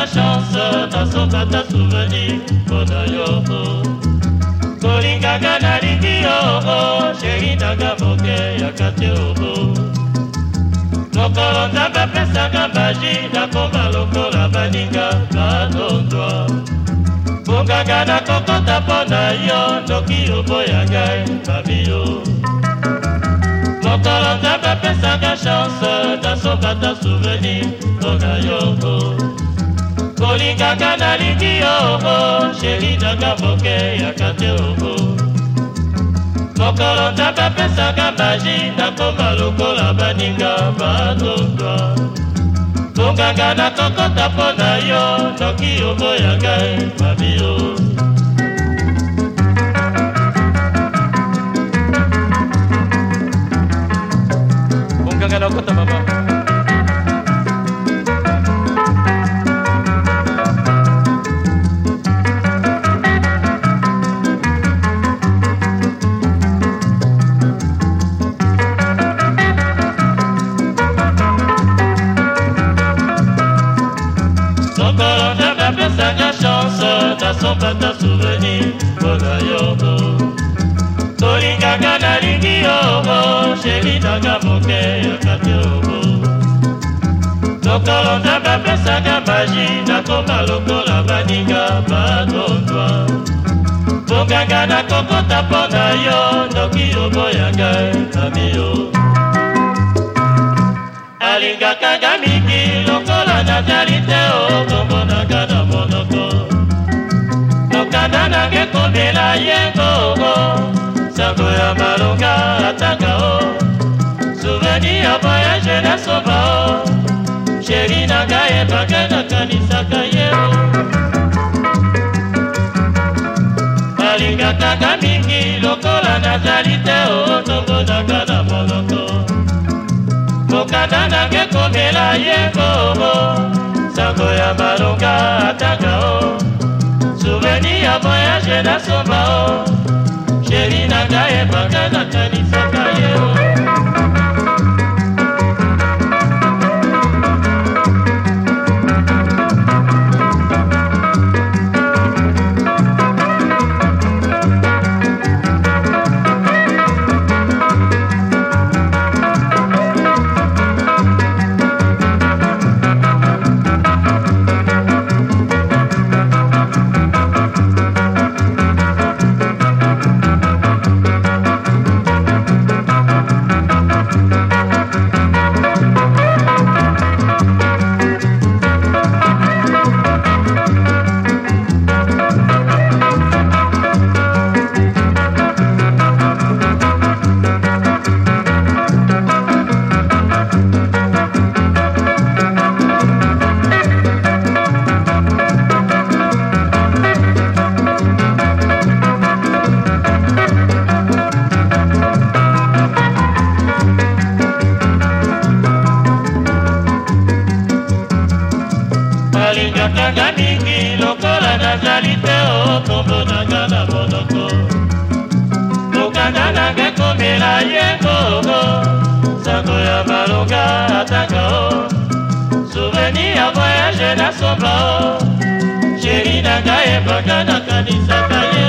na chance nasoka ta souveni mpona yo kolingaka nalingi yo oh, sheri oh, nanga moke ya katie oo oh, mokolo nzambe apesanga magi nakoma lokola baninga banondwa bonganga nakokota mpo na yo noki oboya ngai babiyo mokolo nzambe apesanga chance nasoka ta souveni mpona yo kolingaka nalingi yoko sheri nanga bokeyaka te oko mokolo taba pesaka baji nakoma lokola baninga batondwa tonganga nakokota mpo na yo noki oboya ngai babio onganga nakota mama Mokolo bapesaka chance nasombata souvenir mpona yoko tolingaka nalingi yobo shelinaka moke yakate obo lokolo nzambe apesaka magi nakoma lokola baninga bagondwa bonganga nakokota mpo na yo noki oboyanga ami yo alingakanga mingi ezali te okomonaka oh, na monoko lokanda nange komela yengoko sango ya malonga ataka o oh. souveni ya voyage na soba o oh. sheri nanga yebake nakanisaka ye o nalingakaka mingi lokola nazali te okomonaka ye bobo sango ya balonga ataka o souveni ya voyage nasomba o sheri na ngai epanganakani nakangaka mingi lokola nazali te okombo oh, nanga na monoko kokanga nanga komela ye kongo sango ya balonga ataka o oh. souveni ya voyage na soba o oh. sheri nanga yebaka nakanisaka ye